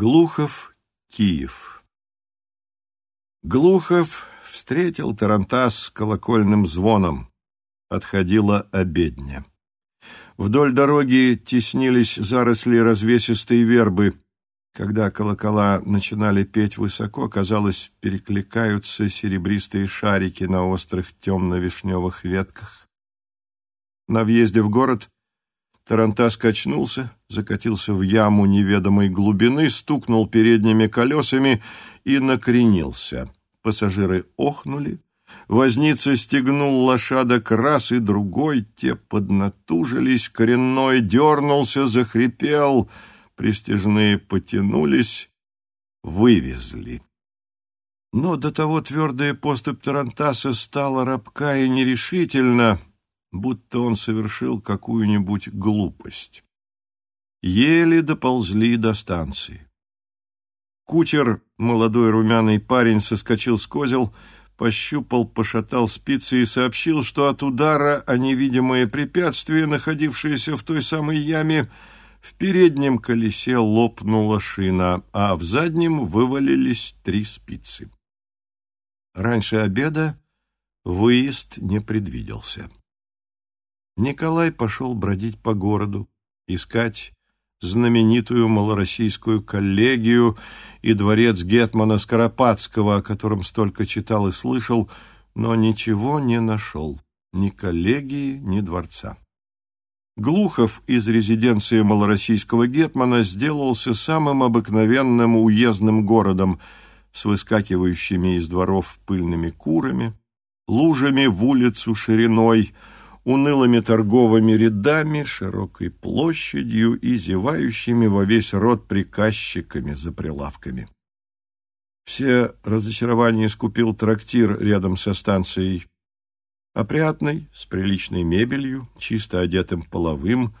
Глухов, Киев Глухов встретил Тарантас колокольным звоном. Отходила обедня. Вдоль дороги теснились заросли развесистой вербы. Когда колокола начинали петь высоко, казалось, перекликаются серебристые шарики на острых темно-вишневых ветках. На въезде в город Тарантас качнулся, закатился в яму неведомой глубины, стукнул передними колесами и накренился. Пассажиры охнули. Возница стегнул лошадок раз и другой, те поднатужились, коренной дернулся, захрипел, пристежные потянулись, вывезли. Но до того твердая поступь Тарантаса стала рабка и нерешительна, будто он совершил какую-нибудь глупость. Еле доползли до станции. Кучер, молодой румяный парень, соскочил с козел, пощупал, пошатал спицы и сообщил, что от удара о невидимое препятствие, находившееся в той самой яме, в переднем колесе лопнула шина, а в заднем вывалились три спицы. Раньше обеда выезд не предвиделся. Николай пошел бродить по городу, искать знаменитую малороссийскую коллегию и дворец Гетмана Скоропадского, о котором столько читал и слышал, но ничего не нашел, ни коллегии, ни дворца. Глухов из резиденции малороссийского Гетмана сделался самым обыкновенным уездным городом с выскакивающими из дворов пыльными курами, лужами в улицу шириной – унылыми торговыми рядами, широкой площадью и зевающими во весь рот приказчиками за прилавками. Все разочарования скупил трактир рядом со станцией. Опрятный, с приличной мебелью, чисто одетым половым,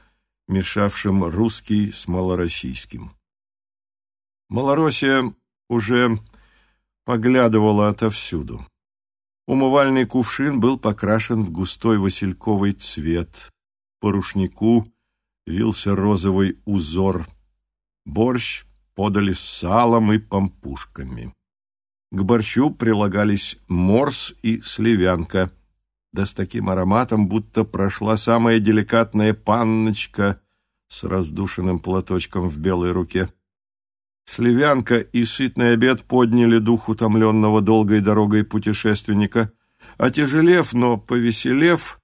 мешавшим русский с малороссийским. Малороссия уже поглядывала отовсюду. Умывальный кувшин был покрашен в густой васильковый цвет. По рушнику вился розовый узор. Борщ подали с салом и пампушками. К борщу прилагались морс и сливянка, да с таким ароматом, будто прошла самая деликатная панночка с раздушенным платочком в белой руке. Сливянка и сытный обед подняли дух утомленного долгой дорогой путешественника. Отяжелев, но повеселев,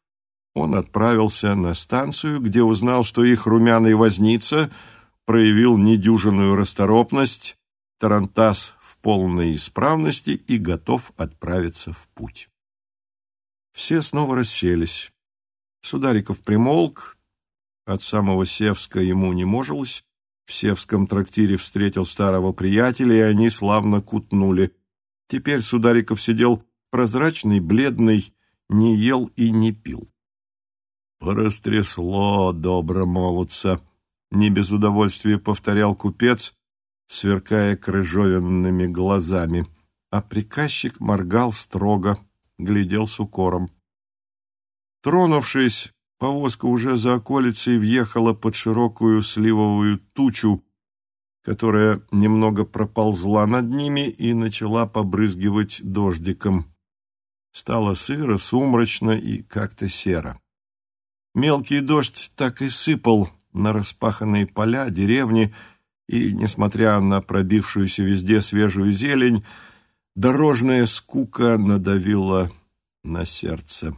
он отправился на станцию, где узнал, что их румяный возница проявил недюжинную расторопность, тарантас в полной исправности и готов отправиться в путь. Все снова расселись. Судариков примолк, от самого Севска ему не можелось, в Севском трактире встретил старого приятеля, и они славно кутнули. Теперь Судариков сидел прозрачный, бледный, не ел и не пил. «Порастрясло, добро молодца!» — не без удовольствия повторял купец, сверкая крыжовенными глазами, а приказчик моргал строго, глядел с укором. Тронувшись, Повозка уже за околицей въехала под широкую сливовую тучу, которая немного проползла над ними и начала побрызгивать дождиком. Стало сыро, сумрачно и как-то серо. Мелкий дождь так и сыпал на распаханные поля, деревни, и, несмотря на пробившуюся везде свежую зелень, дорожная скука надавила на сердце.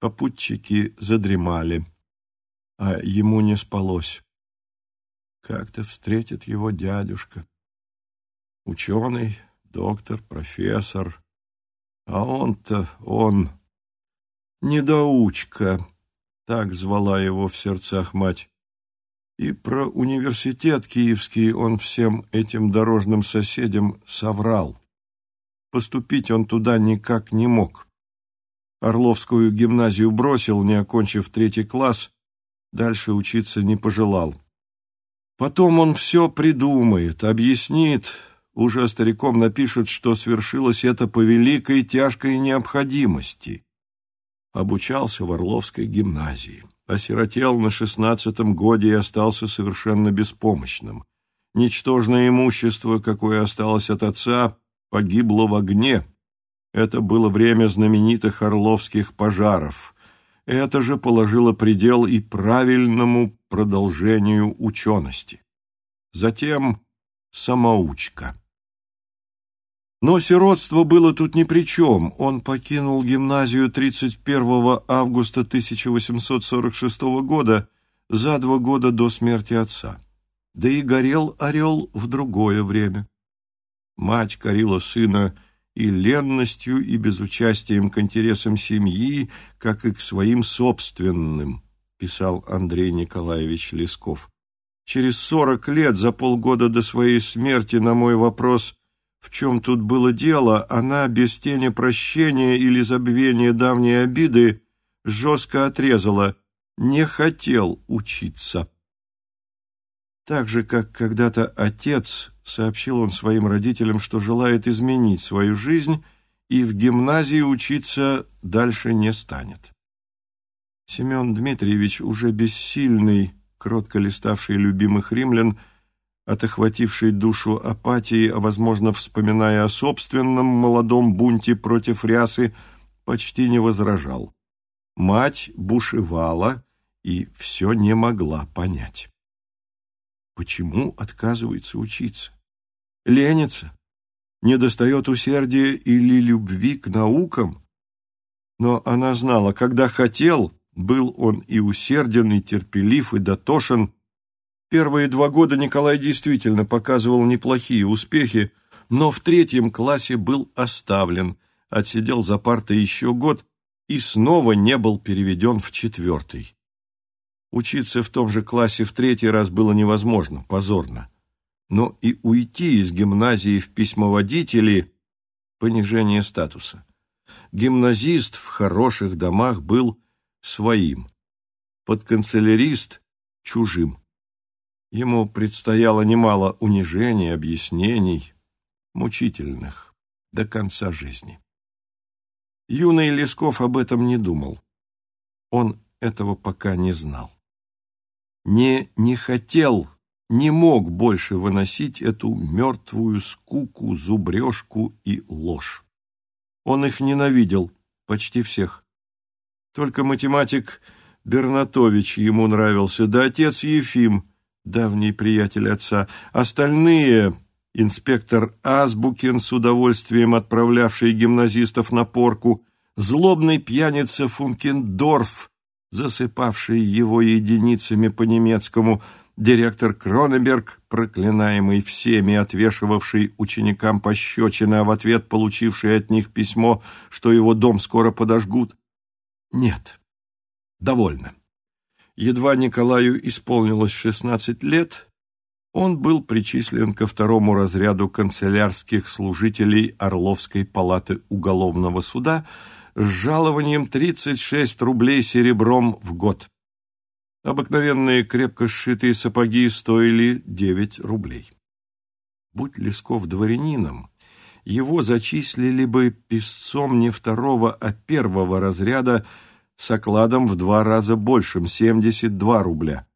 Попутчики задремали, а ему не спалось. Как-то встретит его дядюшка. Ученый, доктор, профессор. А он-то, он, недоучка, так звала его в сердцах мать. И про университет киевский он всем этим дорожным соседям соврал. Поступить он туда никак не мог. Орловскую гимназию бросил, не окончив третий класс, дальше учиться не пожелал. Потом он все придумает, объяснит, уже стариком напишет, что свершилось это по великой тяжкой необходимости. Обучался в Орловской гимназии, осиротел на шестнадцатом годе и остался совершенно беспомощным. Ничтожное имущество, какое осталось от отца, погибло в огне. Это было время знаменитых орловских пожаров. Это же положило предел и правильному продолжению учености. Затем самоучка. Но сиротство было тут ни при чем. Он покинул гимназию 31 августа 1846 года, за два года до смерти отца. Да и горел орел в другое время. Мать корила сына и ленностью, и безучастием к интересам семьи, как и к своим собственным, писал Андрей Николаевич Лесков. Через сорок лет, за полгода до своей смерти, на мой вопрос в чем тут было дело, она без тени прощения или забвения давней обиды жестко отрезала «не хотел учиться». Так же, как когда-то отец, сообщил он своим родителям, что желает изменить свою жизнь и в гимназии учиться дальше не станет. Семен Дмитриевич, уже бессильный, кротко листавший любимых римлян, от охватившей душу апатии, а, возможно, вспоминая о собственном молодом бунте против рясы, почти не возражал. Мать бушевала и все не могла понять. Почему отказывается учиться? Ленится? Не достает усердия или любви к наукам? Но она знала, когда хотел, был он и усерден, и терпелив, и дотошен, Первые два года Николай действительно показывал неплохие успехи, но в третьем классе был оставлен, отсидел за партой еще год и снова не был переведен в четвертый. Учиться в том же классе в третий раз было невозможно, позорно. Но и уйти из гимназии в письмоводители – понижение статуса. Гимназист в хороших домах был своим, подканцелярист – чужим. Ему предстояло немало унижений, объяснений, мучительных, до конца жизни. Юный Лесков об этом не думал. Он этого пока не знал. Не не хотел, не мог больше выносить эту мертвую скуку, зубрежку и ложь. Он их ненавидел, почти всех. Только математик Бернатович ему нравился, да отец Ефим – давний приятель отца. Остальные, инспектор Азбукин, с удовольствием отправлявший гимназистов на порку, злобный пьяница Функендорф, засыпавший его единицами по-немецкому, директор Кроненберг, проклинаемый всеми, отвешивавший ученикам пощечины, а в ответ получивший от них письмо, что его дом скоро подожгут. Нет, довольно. Едва Николаю исполнилось 16 лет, он был причислен ко второму разряду канцелярских служителей Орловской палаты уголовного суда с жалованием 36 рублей серебром в год. Обыкновенные крепко сшитые сапоги стоили 9 рублей. Будь Лесков дворянином, его зачислили бы писцом не второго, а первого разряда с окладом в два раза большим – 72 рубля.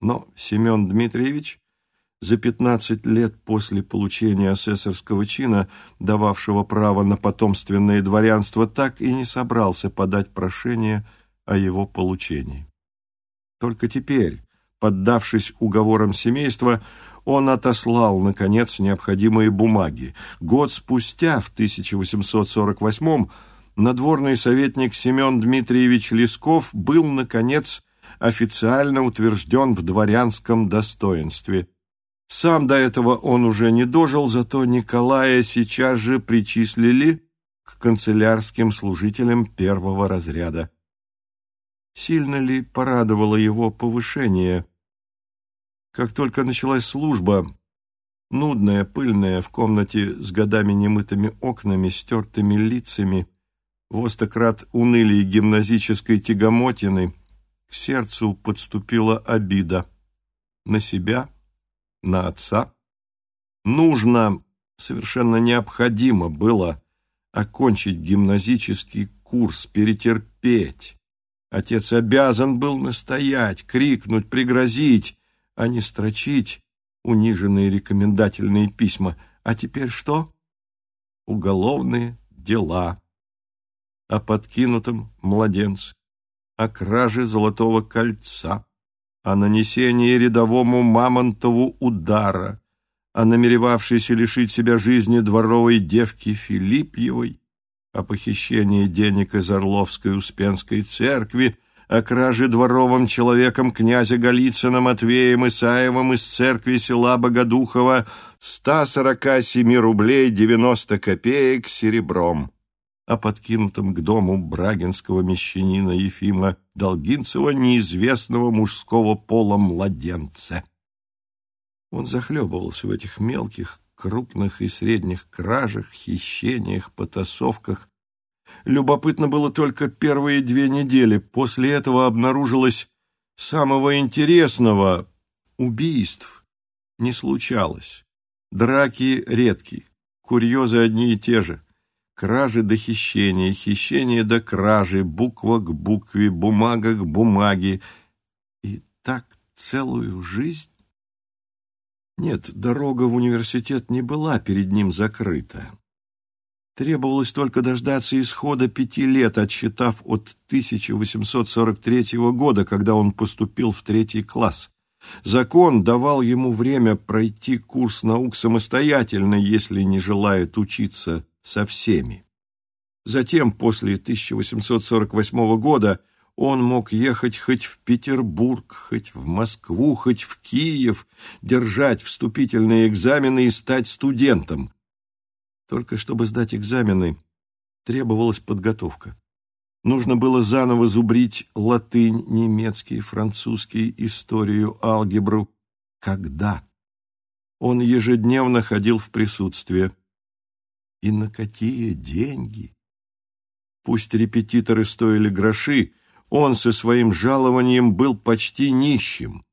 Но Семен Дмитриевич за 15 лет после получения асессорского чина, дававшего право на потомственное дворянство, так и не собрался подать прошение о его получении. Только теперь, поддавшись уговорам семейства, он отослал, наконец, необходимые бумаги. Год спустя, в 1848 надворный советник Семен Дмитриевич Лесков был, наконец, официально утвержден в дворянском достоинстве. Сам до этого он уже не дожил, зато Николая сейчас же причислили к канцелярским служителям первого разряда. Сильно ли порадовало его повышение? Как только началась служба, нудная, пыльная, в комнате с годами немытыми окнами, стертыми лицами, Востократ унылей гимназической тягомотины, к сердцу подступила обида. На себя, на отца. Нужно, совершенно необходимо было окончить гимназический курс, перетерпеть. Отец обязан был настоять, крикнуть, пригрозить, а не строчить униженные рекомендательные письма. А теперь что? Уголовные дела. О подкинутом младенце, о краже золотого кольца, о нанесении рядовому Мамонтову удара, о намеревавшейся лишить себя жизни дворовой девки Филиппьевой, о похищении денег из Орловской Успенской церкви, о краже дворовым человеком князя Голицына Матвеем Исаевым из церкви села Богодухова 147 рублей 90 копеек серебром, о подкинутом к дому брагинского мещанина Ефима Долгинцева неизвестного мужского пола младенца. Он захлебывался в этих мелких, крупных и средних кражах, хищениях, потасовках. Любопытно было только первые две недели. После этого обнаружилось самого интересного — убийств. Не случалось. Драки редки, курьезы одни и те же. Кражи до хищения, хищение до кражи, буква к букве, бумага к бумаге. И так целую жизнь? Нет, дорога в университет не была перед ним закрыта. Требовалось только дождаться исхода пяти лет, отсчитав от 1843 года, когда он поступил в третий класс. Закон давал ему время пройти курс наук самостоятельно, если не желает учиться со всеми. Затем, после 1848 года, он мог ехать хоть в Петербург, хоть в Москву, хоть в Киев, держать вступительные экзамены и стать студентом. Только чтобы сдать экзамены, требовалась подготовка. Нужно было заново зубрить латынь, немецкий, французский, историю, алгебру. Когда? Он ежедневно ходил в присутствие. И на какие деньги? Пусть репетиторы стоили гроши, он со своим жалованием был почти нищим.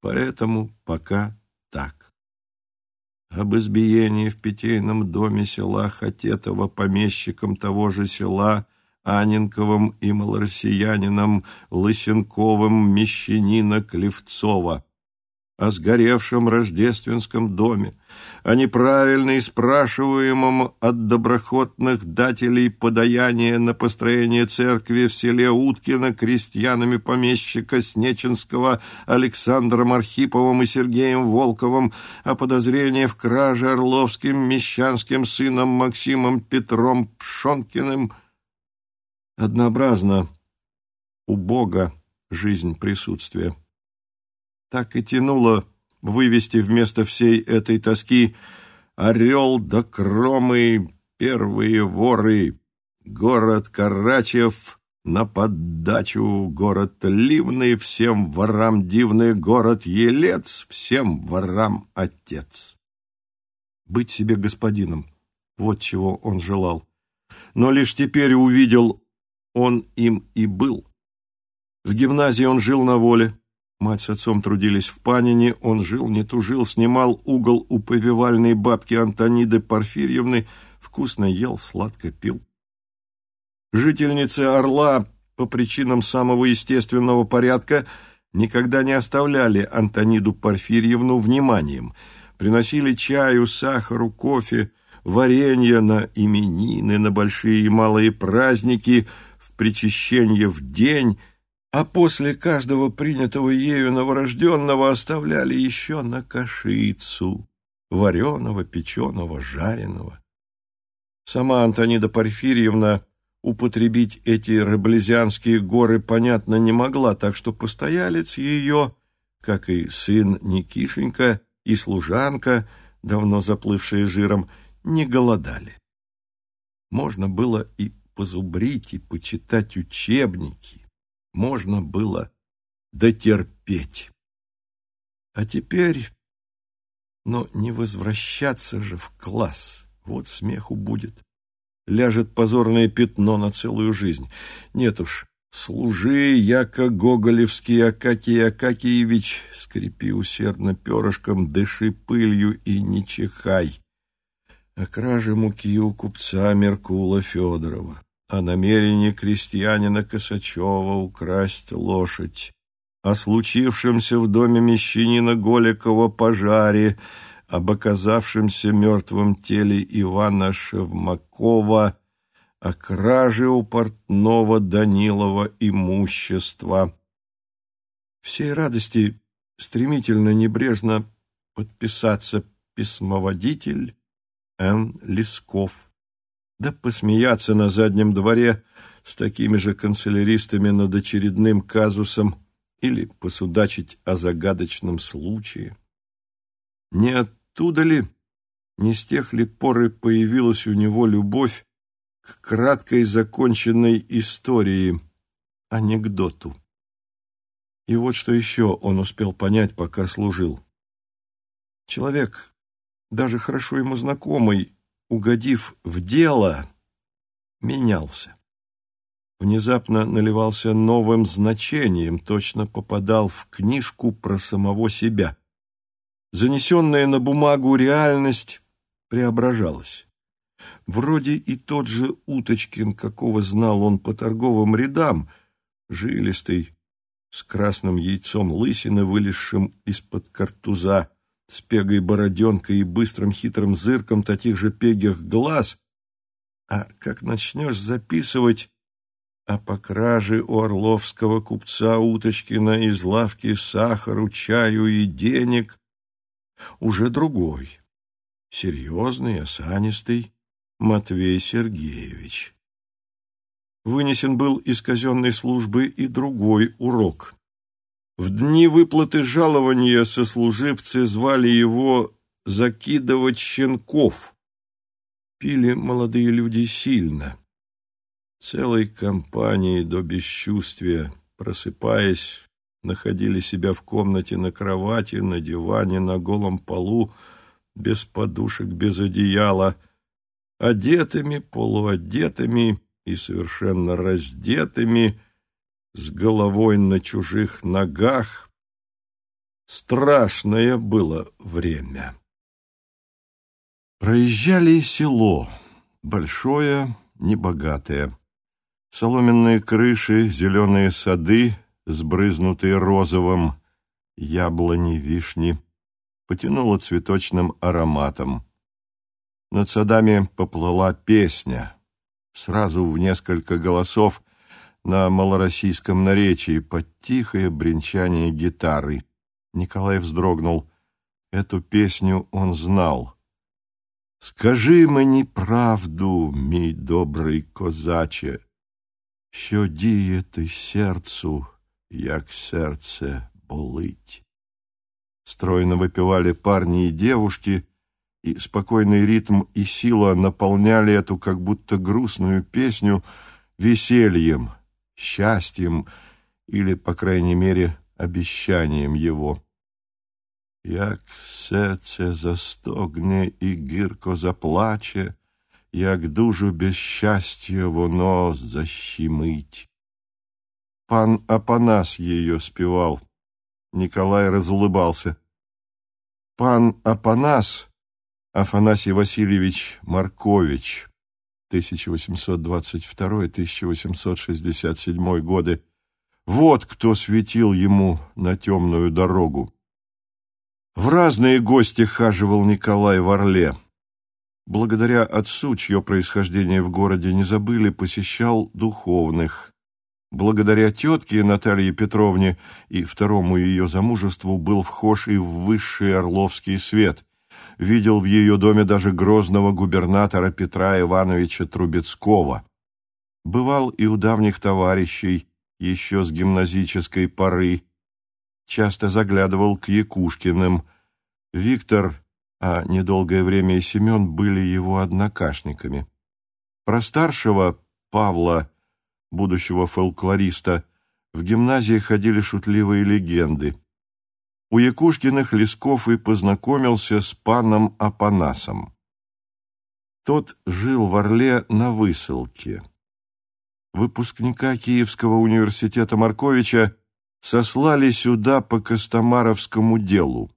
Поэтому пока так. Об избиении в питейном доме села Хатетова помещиком того же села Аненковым и малороссиянином Лысенковым мещанина Клевцова – о сгоревшем рождественском доме, о неправильно спрашиваемом от доброхотных дателей подаяния на построение церкви в селе Уткино крестьянами помещика Снеченского Александром Архиповым и Сергеем Волковым, о подозрении в краже орловским мещанским сыном Максимом Петром Пшонкиным. Однообразно, убого жизнь присутствия так и тянуло вывести вместо всей этой тоски «Орел да кромы, первые воры, город Карачев» на поддачу город Ливный, всем ворам дивный город Елец, всем ворам отец. Быть себе господином, вот чего он желал. Но лишь теперь увидел, он им и был. В гимназии он жил на воле, Мать с отцом трудились в Панине, он жил, не тужил, снимал угол у повивальной бабки Антониды Порфирьевны, вкусно ел, сладко пил. Жительницы Орла по причинам самого естественного порядка никогда не оставляли Антониду Порфирьевну вниманием, приносили чаю, сахару, кофе, варенье на именины, на большие и малые праздники, в причащение в день – а после каждого принятого ею новорожденного оставляли еще на кашицу, вареного, печеного, жареного. Сама Антонида Порфирьевна употребить эти раблезианские горы, понятно, не могла, так что постоялец ее, как и сын Никишенька и служанка, давно заплывшие жиром, не голодали. Можно было и позубрить, и почитать учебники, можно было дотерпеть. А теперь... Но не возвращаться же в класс, вот смеху будет. Ляжет позорное пятно на целую жизнь. Нет уж, служи, яко Гоголевский Акакий Акакиевич, скрипи усердно перышком, дыши пылью и не чихай. О краже муки у купца Меркула Федорова о намерении крестьянина Косачева украсть лошадь. о случившемся в доме мещанина Голикова пожаре, об оказавшемся мертвом теле Ивана Шевмакова, о краже у портного Данилова имущества. Всей радости стремительно, небрежно подписаться письмоводитель Н. Лесков, да посмеяться на заднем дворе с такими же канцеляристами над очередным казусом или посудачить о загадочном случае. Не оттуда ли, не с тех ли поры появилась у него любовь к краткой законченной истории, анекдоту? И вот что еще он успел понять, пока служил. Человек, даже хорошо ему знакомый, угодив в дело, менялся внезапно наливался новым значением, точно попадал в книжку про самого себя. Занесенная на бумагу реальность преображалась. Вроде и тот же Уточкин, какого знал он по торговым рядам, жилистый, с красным яйцом лысины, вылезшим из-под картуза, с пегой бороденкой и быстрым хитрым зырком таких же пегих глаз, а как начнешь записывать а по краже у орловского купца Уточкина из лавки сахару, чаю и денег уже другой, серьезный, осанистый Матвей Сергеевич. Вынесен был из казенной службы и другой урок. В дни выплаты жалования сослуживцы звали его «закидывать щенков». Пили молодые люди сильно целой компанией до бесчувствия, просыпаясь, находили себя в комнате на кровати, на диване, на голом полу, без подушек, без одеяла, одетыми, полуодетыми и совершенно раздетыми, с головой на чужих ногах. Страшное было время. Проезжали село, большое, небогатое. Соломенные крыши, зеленые сады, сбрызнутые розовым, яблони, вишни, потянуло цветочным ароматом. Над садами поплыла песня, сразу в несколько голосов на малороссийском наречии под тихое бренчание гитары. Николай вздрогнул. Эту песню он знал. «Скажи мне правду, мій добрий козаче!» що діяти серцу, як серце болить. Стройно выпивали парни и девушки, и спокойный ритм и сила наполняли эту как будто грустную песню весельем, счастьем или, по крайней мере, обещанием его. Як серце застогне і гірко заплаче, як дуже без щастя воно защемить. Пан Апанас ее спевал. Николай разулыбался. Пан Апанас Афанасий Васильевич Маркович, 1822-1867 годы, вот кто светил ему на темную дорогу. В разные гости хаживал Николай в Орле благодаря отцу, чье происхождение в городе не забыли, посещал духовных. Благодаря тетке Наталье Петровне и второму ее замужеству был вхож и в высший Орловский свет. Видел в ее доме даже грозного губернатора Петра Ивановича Трубецкого. Бывал и у давних товарищей, еще с гимназической поры. Часто заглядывал к Якушкиным. Виктор а недолгое время и Семен были его однокашниками. Про старшего Павла, будущего фолклориста, в гимназии ходили шутливые легенды. У Якушкиных Лесков и познакомился с паном Апанасом. Тот жил в Орле на высылке. Выпускника Киевского университета Марковича сослали сюда по Костомаровскому делу.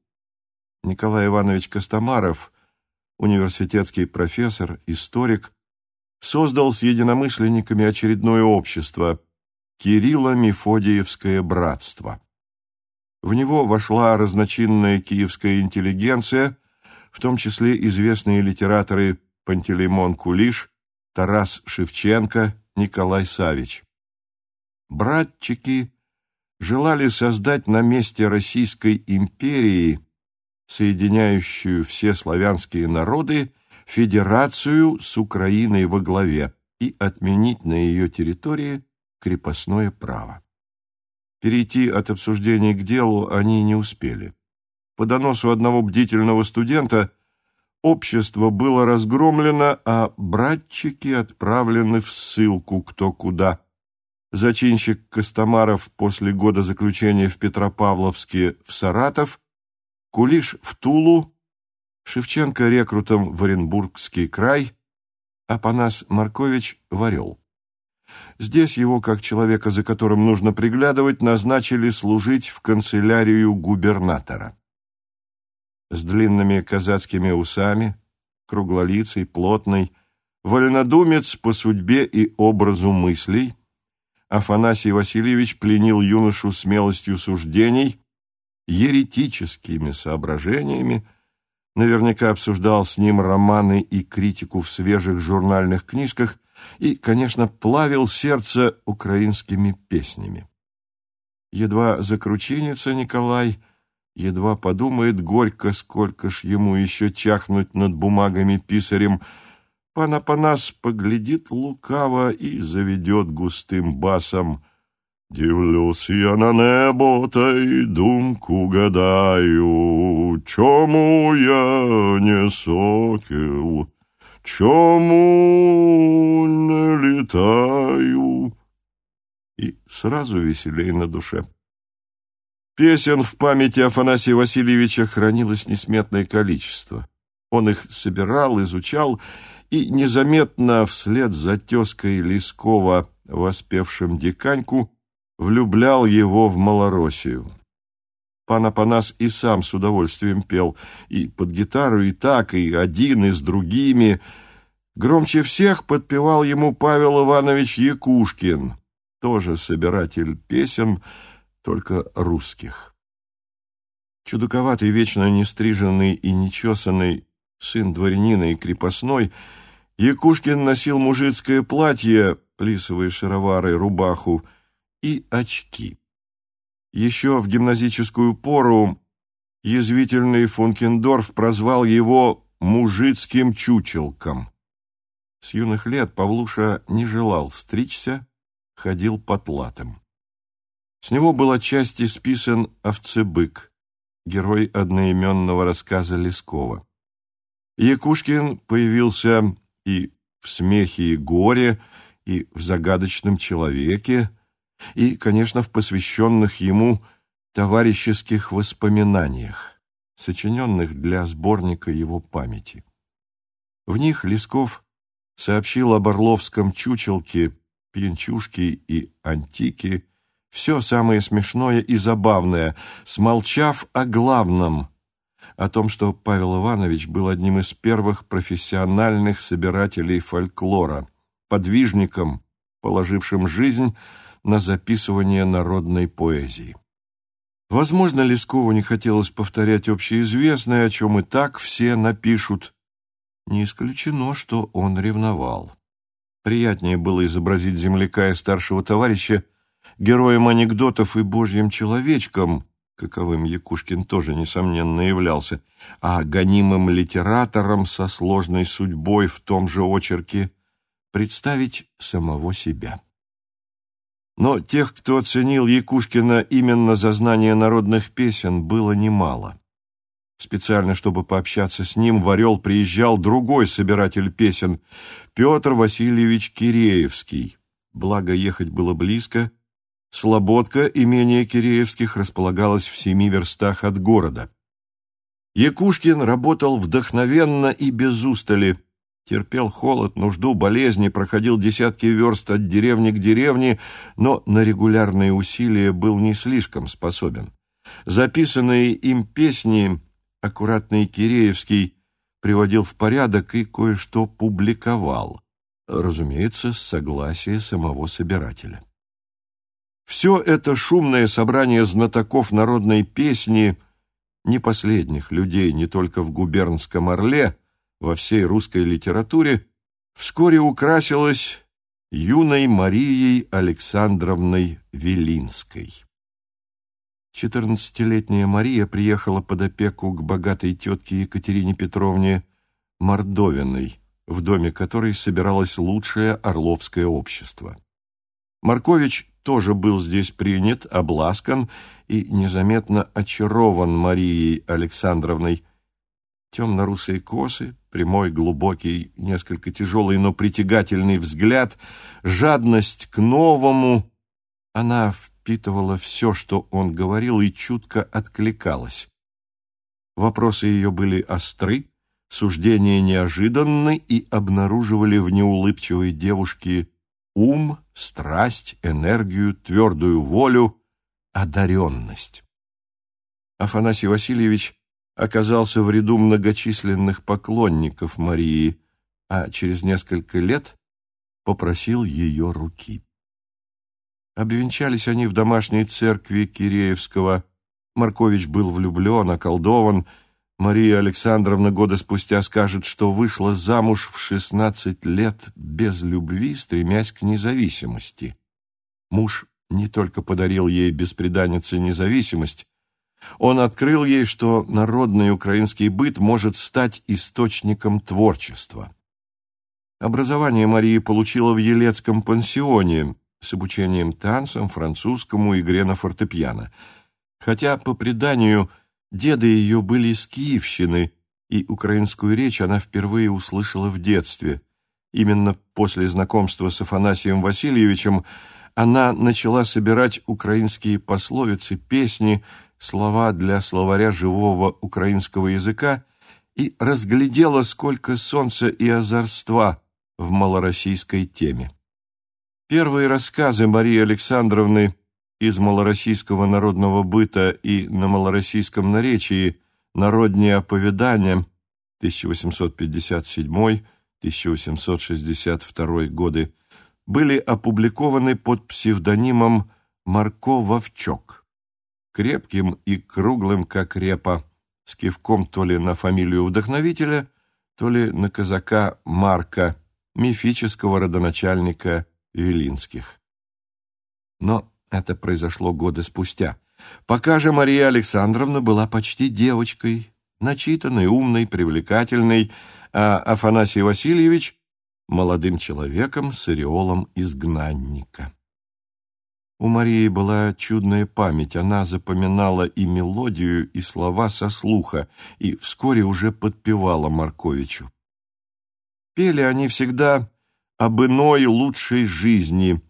Николай Иванович Костомаров, университетский профессор, историк, создал с единомышленниками очередное общество Кирилло-Мефодиевское братство. В него вошла разночинная киевская интеллигенция, в том числе известные литераторы Пантелеймон Кулиш, Тарас Шевченко, Николай Савич. Братчики желали создать на месте Российской империи, соединяющую все славянские народы, федерацию с Украиной во главе и отменить на ее территории крепостное право. Перейти от обсуждений к делу они не успели. По доносу одного бдительного студента общество было разгромлено, а братчики отправлены в ссылку кто куда. Зачинщик Костомаров после года заключения в Петропавловске в Саратов, Кулиш в Тулу, Шевченко рекрутом в Оренбургский край, а Панас Маркович в Орел. Здесь его, как человека, за которым нужно приглядывать, назначили служить в канцелярию губернатора. С длинными казацкими усами, круглолицей, плотный, вольнодумец по судьбе и образу мыслей, Афанасий Васильевич пленил юношу смелостью суждений, еретическими соображениями, наверняка обсуждал с ним романы и критику в свежих журнальных книжках и, конечно, плавил сердце украинскими песнями. Едва закручинится Николай, едва подумает горько, сколько ж ему еще чахнуть над бумагами писарем, пан Апанас поглядит лукаво и заведет густым басом. Дивлюсь я на небо та й думку гадаю, чому я не сокіл, Чому не летаю? И сразу веселей на душе. Песен в памяти Афанасия Васильевича хранилось несметное количество. Он их собирал, изучал и незаметно вслед за тезкой Лескова, воспевшим диканьку, влюблял его в Малороссию. Пан Апанас и сам с удовольствием пел и под гитару, и так, и один, и с другими. Громче всех подпевал ему Павел Иванович Якушкин, тоже собиратель песен, только русских. Чудаковатый, вечно нестриженный и нечесанный сын дворянина и крепостной, Якушкин носил мужицкое платье, плисовые шаровары, рубаху и очки. Еще в гимназическую пору язвительный Функендорф прозвал его «мужицким чучелком». С юных лет Павлуша не желал стричься, ходил потлатым. С него был отчасти списан овцебык, герой одноименного рассказа Лескова. Якушкин появился и в «Смехе и горе», и в «Загадочном человеке», и, конечно, в посвященных ему товарищеских воспоминаниях, сочиненных для сборника его памяти. В них Лесков сообщил об Орловском чучелке, пьянчушке и антике, все самое смешное и забавное, смолчав о главном, о том, что Павел Иванович был одним из первых профессиональных собирателей фольклора, подвижником, положившим жизнь на записывание народной поэзии. Возможно, Лескову не хотелось повторять общеизвестное, о чем и так все напишут. Не исключено, что он ревновал. Приятнее было изобразить земляка и старшего товарища героем анекдотов и божьим человечком, каковым Якушкин тоже, несомненно, являлся, а гонимым литератором со сложной судьбой в том же очерке представить самого себя. Но тех, кто оценил Якушкина именно за знание народных песен, было немало. Специально, чтобы пообщаться с ним, в Орел приезжал другой собиратель песен, Петр Васильевич Киреевский. Благо, ехать было близко. Слободка, имение Киреевских, располагалось в семи верстах от города. Якушкин работал вдохновенно и без устали, терпел холод, нужду, болезни, проходил десятки верст от деревни к деревне, но на регулярные усилия был не слишком способен. Записанные им песни аккуратный Киреевский приводил в порядок и кое-что публиковал, разумеется, с согласия самого собирателя. Все это шумное собрание знатоков народной песни, не последних людей не только в губернском Орле, во всей русской литературе, вскоре украсилось юной Марией Александровной Велинской. Четырнадцатилетняя Мария приехала под опеку к богатой тетке Екатерине Петровне Мордовиной, в доме которой собиралось лучшее орловское общество. Маркович тоже был здесь принят, обласкан и незаметно очарован Марией Александровной. Темно-русые косы, прямой, глубокий, несколько тяжелый, но притягательный взгляд, жадность к новому. Она впитывала все, что он говорил, и чутко откликалась. Вопросы ее были остры, суждения неожиданны и обнаруживали в неулыбчивой девушке ум, страсть, энергию, твердую волю, одаренность. Афанасий Васильевич оказался в ряду многочисленных поклонников Марии, а через несколько лет попросил ее руки. Обвенчались они в домашней церкви Киреевского. Маркович был влюблен, околдован. Мария Александровна года спустя скажет, что вышла замуж в шестнадцать лет без любви, стремясь к независимости. Муж не только подарил ей беспреданнице независимость, он открыл ей, что народный украинский быт может стать источником творчества. Образование Марии получила в Елецком пансионе с обучением танцам, французскому, игре на фортепиано. Хотя, по преданию, деды ее были из Киевщины, и украинскую речь она впервые услышала в детстве. Именно после знакомства с Афанасием Васильевичем она начала собирать украинские пословицы, песни, слова для словаря живого украинского языка и разглядела, сколько солнца и озорства в малороссийской теме. Первые рассказы Марии Александровны из малороссийского народного быта и на малороссийском наречии «Народнее оповедания» 1857-1862 годы были опубликованы под псевдонимом Марко Вовчок. Крепким и круглым, как репа, с кивком то ли на фамилию вдохновителя, то ли на казака Марка, мифического родоначальника Велинских. Но это произошло годы спустя. Пока же Мария Александровна была почти девочкой, начитанной, умной, привлекательной, а Афанасий Васильевич молодым человеком с ореолом изгнанника. У Марии была чудная память, она запоминала и мелодию, и слова со слуха, и вскоре уже подпевала Марковичу. Пели они всегда об иной лучшей жизни,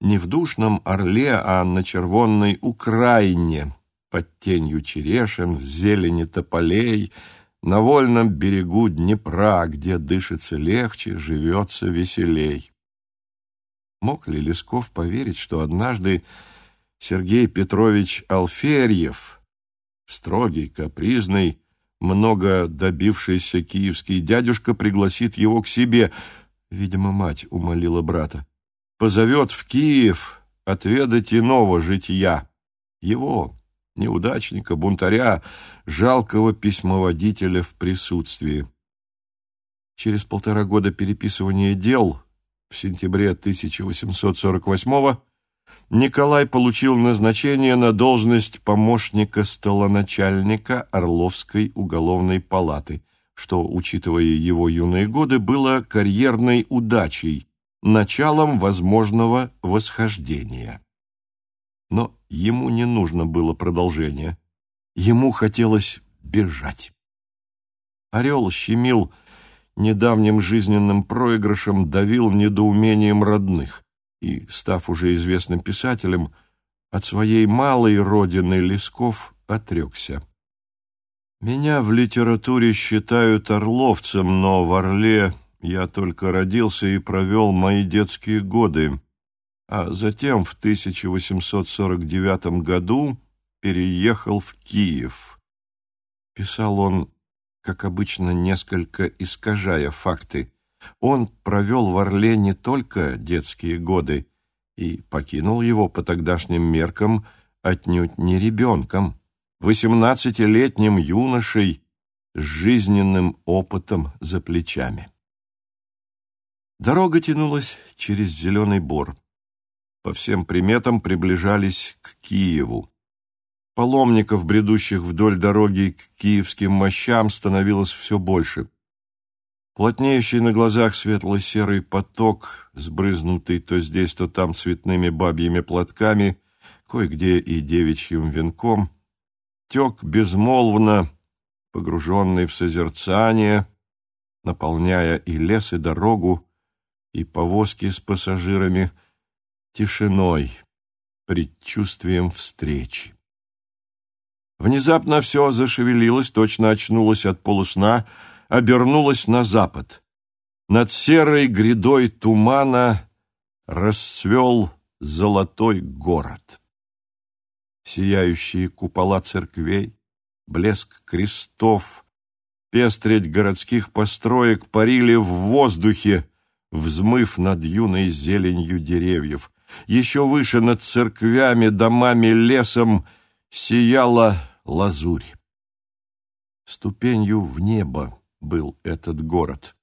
не в душном орле, а на червонной Украине, под тенью черешен, в зелени тополей — на вольном берегу Днепра, где дышится легче, живется веселей. Мог ли Лесков поверить, что однажды Сергей Петрович Алферьев, строгий, капризный, много добившийся киевский дядюшка, пригласит его к себе, видимо, мать умолила брата, позовет в Киев отведать иного жития, его, неудачника, бунтаря, жалкого письмоводителя в присутствии. Через полтора года переписывания дел в сентябре 1848-го Николай получил назначение на должность помощника столоначальника Орловской уголовной палаты, что, учитывая его юные годы, было карьерной удачей, началом возможного восхождения. Но ему не нужно было продолжения. Ему хотелось бежать. Орел щемил недавним жизненным проигрышем, давил недоумением родных и, став уже известным писателем, от своей малой родины Лесков отрекся. Меня в литературе считают орловцем, но в Орле я только родился и провел мои детские годы а затем в 1849 году переехал в Киев. Писал он, как обычно, несколько искажая факты. Он провел в Орле не только детские годы, и покинул его по тогдашним меркам отнюдь не ребенком, восемнадцатилетним юношей с жизненным опытом за плечами. Дорога тянулась через Зеленый Бор. По всем приметам приближались к Киеву. Паломников, бредущих вдоль дороги к киевским мощам, становилось все больше. Плотнеющий на глазах светло-серый поток, сбрызнутый то здесь, то там цветными бабьими платками, кое-где и девичьим венком, тек безмолвно, погруженный в созерцание, наполняя и лес, и дорогу, и повозки с пассажирами тишиной, предчувствием встречи. Внезапно все зашевелилось, точно очнулось от полусна, обернулось на запад. Над серой грядой тумана расцвел золотой город. Сияющие купола церквей, блеск крестов, пестреть городских построек парили в воздухе, взмыв над юной зеленью деревьев. Еще выше над церквями, домами, лесом сияла лазурь. Ступенью в небо был этот город.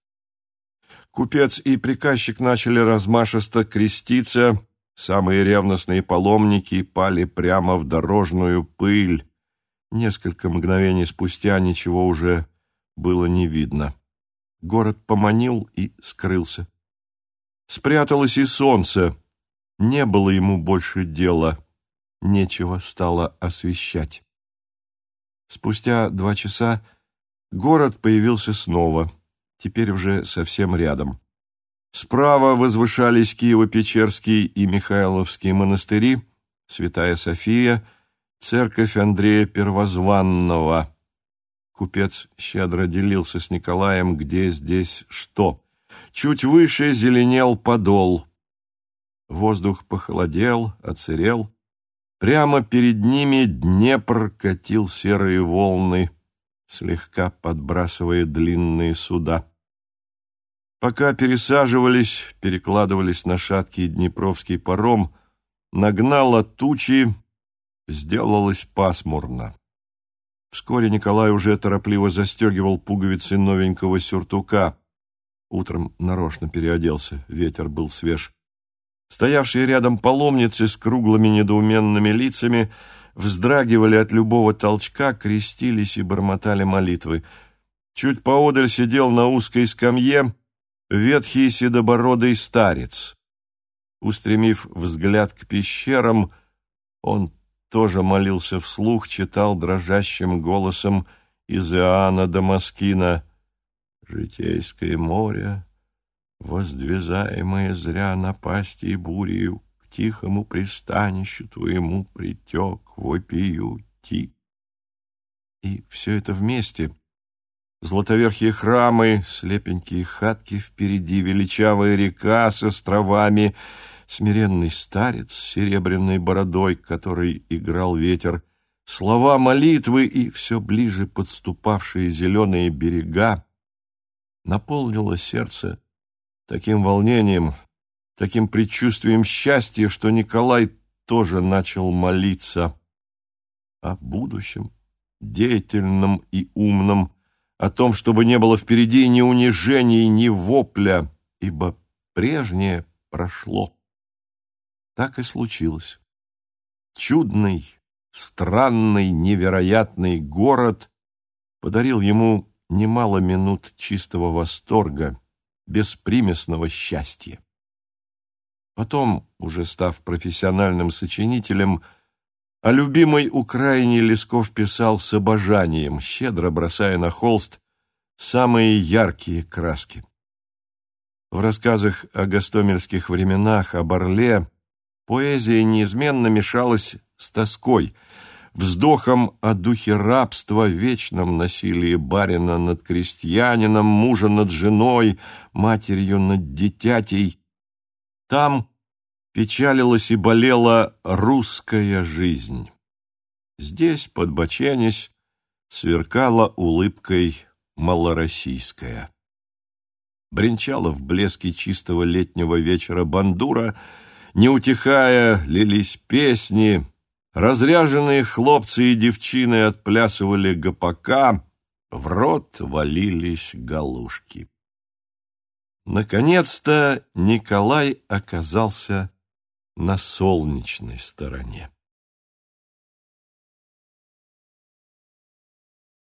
Купец и приказчик начали размашисто креститься, самые ревностные паломники пали прямо в дорожную пыль. Несколько мгновений спустя ничего уже было не видно. Город поманил и скрылся. Спряталось и солнце. Не было ему больше дела. Нечего стало освещать. Спустя два часа город появился снова, теперь уже совсем рядом. Справа возвышались Киево-Печерский и Михайловский монастыри, Святая София, церковь Андрея Первозванного. Купец щедро делился с Николаем, где здесь что. Чуть выше зеленел подол. Воздух похолодел, оцерел. Прямо перед ними Днепр катил серые волны, слегка подбрасывая длинные суда. Пока пересаживались, перекладывались на шаткий днепровский паром, нагнало тучи, сделалось пасмурно. Вскоре Николай уже торопливо застегивал пуговицы новенького сюртука. Утром нарочно переоделся, ветер был свеж. Стоявшие рядом паломницы с круглыми недоуменными лицами вздрагивали от любого толчка, крестились и бормотали молитвы. Чуть поодаль сидел на узкой скамье ветхий седобородый старец. Устремив взгляд к пещерам, он тоже молился вслух, читал дрожащим голосом из Иоанна Дамаскина «Житейское море, воздвизаемое зря напасти и бурею, к тихому пристанищу твоему притек вопиюти. И все это вместе — златоверхие храмы, слепенькие хатки впереди, величавая река с островами, смиренный старец с серебряной бородой, который играл ветер, слова молитвы и все ближе подступавшие зеленые берега, наполнило сердце таким волнением, таким предчувствием счастья, что Николай тоже начал молиться о будущем, деятельном и умном, о том, чтобы не было впереди ни унижений, ни вопля, ибо прежнее прошло. Так и случилось. Чудный, странный, невероятный город подарил ему немало минут чистого восторга, беспримесного счастья. Потом, уже став профессиональным сочинителем, о любимой Украине Лесков писал с обожанием, щедро бросая на холст самые яркие краски. В рассказах о гастомельских временах, о Орле, поэзия неизменно мешалась с тоской – вздохом о духе рабства, вечном насилии барина над крестьянином, мужа над женой, матерью над дитятей. Там печалилась и болела русская жизнь. Здесь, подбоченясь, сверкала улыбкой малороссийская. Бренчала в блеске чистого летнего вечера бандура — Не утихая, лились песни, разряженные хлопцы и девчины отплясывали гопака, в рот валились галушки. Наконец-то Николай оказался на солнечной стороне.